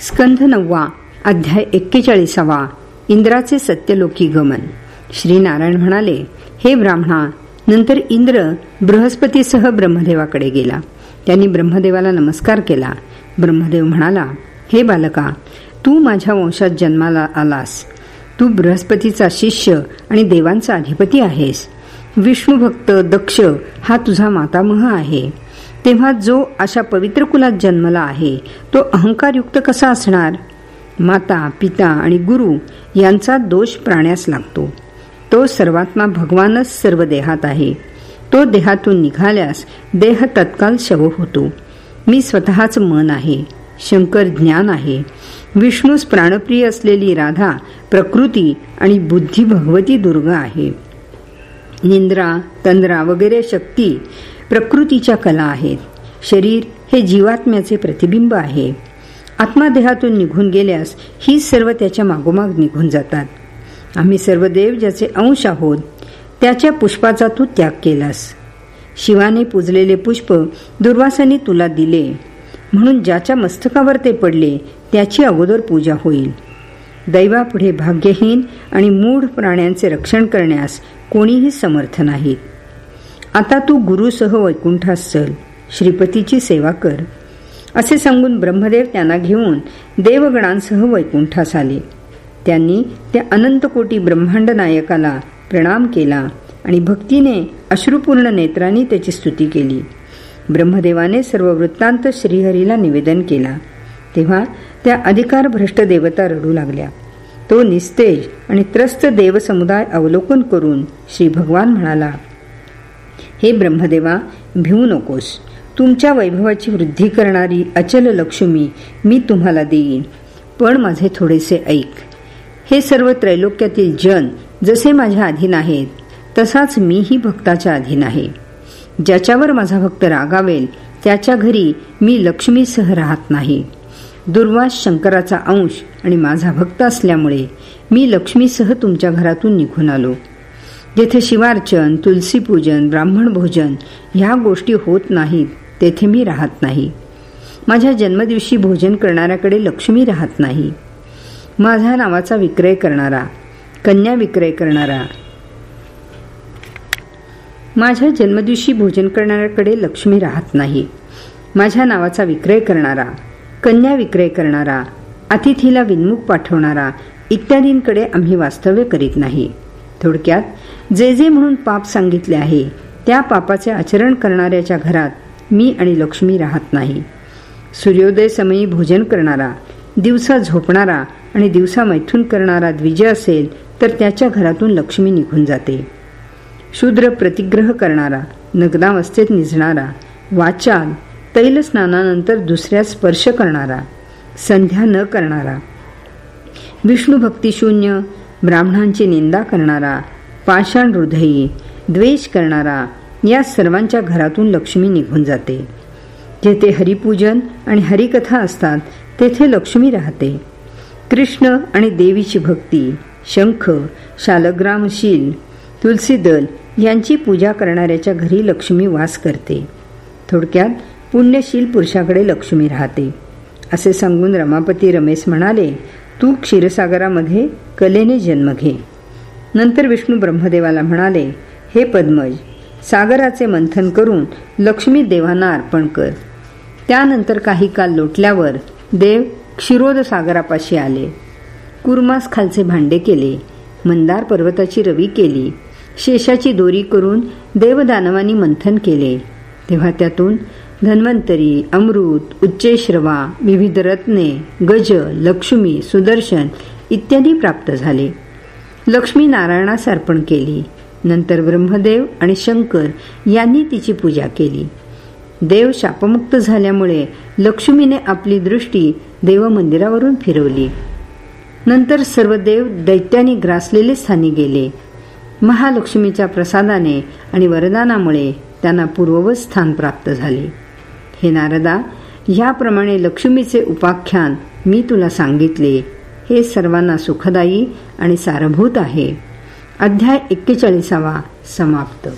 स्कंध नववा अध्याय एक्केचाळीसावा इंद्राचे सत्यलोकी गमन. श्री नारायण म्हणाले हे ब्राह्मणा नंतर इंद्र बृहस्पतीसह ब्रह्मदेवाकडे गेला. त्यांनी ब्रह्मदेवाला नमस्कार केला. ब्रह्मदेव म्हणाला हे बालका तू माझ्या वंशात जन्माला आलास. तू बृहस्पतीचा शिष्य आणि देवांचा अधिपती आहेस. विष्णुभक्त दक्ष हा तुझा मातामह आहे. तेव्हा जो अशा पवित्र कुलात जन्मला आहे तो अहंकारयुक्त कसा असणार? माता पिता आणि गुरु यांचा दोष प्राण्यास लागतो. तो सर्वात्मा भगवानच सर्व देहात आहे. तो देहातून निघाल्यास देह तत्काल शव होतो. मी स्वतःच मन आहे शंकर ज्ञान आहे. विष्णूस प्राणप्रिय असलेली राधा प्रकृती आणि बुद्धी भगवती दुर्गा आहे. निंद्रा तंद्रा वगैरे शक्ती प्रकृतीच्या कला आहेत. शरीर हे जीवात्म्याचे प्रतिबिंब आहे. आत्मादेहातून निघून गेल्यास ही सर्व त्याच्या मागोमाग निघून जातात. आम्ही सर्व देव ज्याचे अंश आहोत त्याच्या पुष्पाचा तू त्याग केलास. शिवाने पूजलेले पुष्प दुर्वासाने तुला दिले. म्हणून ज्याच्या मस्तकावर ते पडले त्याची अगोदर पूजा होईल. दैवापुढे भाग्यहीन आणि मूढ प्राण्यांचे रक्षण करण्यास कोणीही समर्थ नाहीत. आता तू गुरुसह वैकुंठास चल श्रीपतीची सेवा कर. असे सांगून ब्रह्मदेव त्यांना घेऊन देवगणांसह वैकुंठास आले. त्यांनी त्या अनंतकोटी ब्रह्मांड नायकाला प्रणाम केला आणि भक्तीने अश्रुपूर्ण नेत्रांनी त्याची स्तुती केली. ब्रह्मदेवाने सर्व वृत्तांत श्रीहरीला निवेदन केला. तेव्हा त्या अधिकार भ्रष्ट देवता रडू लागल्या. तो निस्तेज आणि त्रस्त देवसमुदाय अवलोकन करून श्री भगवान म्हणाला हे ब्रह्मदेवा भिवू नकोस. तुमच्या वैभवाची वृद्धी करणारी अचल लक्ष्मी मी तुम्हाला देईन. पण माझे थोडेसे ऐक. हे सर्व त्रैलोक्यातील जन जसे माझ्या अधीन आहेत तसाच मीही भक्ताच्या अधीन आहे. ज्याच्यावर माझा भक्त रागावेल त्याच्या घरी मी लक्ष्मीसह राहत नाही. दुर्वास शंकराचा अंश आणि माझा भक्त असल्यामुळे मी लक्ष्मीसह तुमच्या घरातून निघून आलो. जेथे शिवार्चन तुलसीपूजन ब्राह्मण भोजन ह्या गोष्टी होत नाहीत तेथे मी राहत नाही. माझ्या जन्मदिवशी भोजन करणाऱ्याकडे लक्ष्मी राहत नाही. माझ्या नावाचा विक्रय करणारा कन्या विक्रय करणारा. माझ्या जन्मदिवशी भोजन करणाऱ्याकडे लक्ष्मी राहत नाही. माझ्या नावाचा विक्रय करणारा कन्या विक्रय करणारा अतिथीला विनमुख पाठवणारा इत्यादींकडे आम्ही वास्तव्य करीत नाही. थोडक्यात जे जे म्हणून पाप सांगितले आहे त्या पापाचे आचरण करणाऱ्याच्या घरात मी आणि लक्ष्मी राहत नाही. सूर्योदय समयी भोजन करणारा दिवसा झोपणारा आणि दिवसा मैथून करणारा द्विजय असेल तर त्याच्या घरातून लक्ष्मी निघून जाते. शूद्र प्रतिग्रह करणारा नग्नावस्थेत निजणारा वाचाल तैल स्नानानंतर दुसऱ्या स्पर्श करणारा संध्या न करणारा. विष्णू भक्तिशून्य ब्राह्मणांची निंदा करणारा पाषाण हृदयी द्वेष करणारा या सर्वांच्या घरातून लक्ष्मी निघून जाते. जेथे हरिपूजन आणि हरिकथा असतात तेथे लक्ष्मी राहते. कृष्ण आणि देवीची भक्ती शंख शालग्रामशील तुलसीदल यांची पूजा करणाऱ्याच्या घरी लक्ष्मी वास करते. थोडक्यात पुण्यशील पुरुषाकडे लक्ष्मी राहते. असे सांगून रमापती रमेश म्हणाले तू क्षीरसागरामध्ये कलेने जन्म घे. नंतर विष्णू ब्रह्मदेवाला म्हणाले हे पद्मज सागराचे मंथन करून लक्ष्मी देवांना अर्पण कर. त्यानंतर काही काल लोटल्यावर देव क्षीरोद सागरापाशी आले. कुर्मास खालचे भांडे केले मंदार पर्वताची रवी केली शेषाची दोरी करून देवदानवानी मंथन केले. तेव्हा त्यातून धन्वंतरी अमृत उच्चेश्रवा विविध रत्ने गज लक्ष्मी सुदर्शन इत्यादी प्राप्त झाले. लक्ष्मी नारायणास अर्पण केली. नंतर ब्रह्मदेव आणि शंकर यांनी तिची पूजा केली. देव शापमुक्त झाल्यामुळे लक्ष्मीने आपली दृष्टी देवमंदिरावरून फिरवली. नंतर सर्व देव दैत्याने ग्रासलेले स्थानी गेले. महालक्ष्मीच्या प्रसादाने आणि वरदानामुळे त्यांना पूर्ववत स्थान प्राप्त झाले. हे नारदा याप्रमाणे लक्ष्मीचे उपाख्यान मी तुला सांगितले. हे सर्वांना सुखदायी आणि सारभूत आहे. अध्याय एक्केचाळीसावा समाप्त.